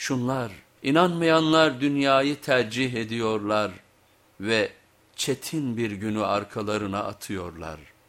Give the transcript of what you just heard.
Şunlar inanmayanlar dünyayı tercih ediyorlar ve çetin bir günü arkalarına atıyorlar.''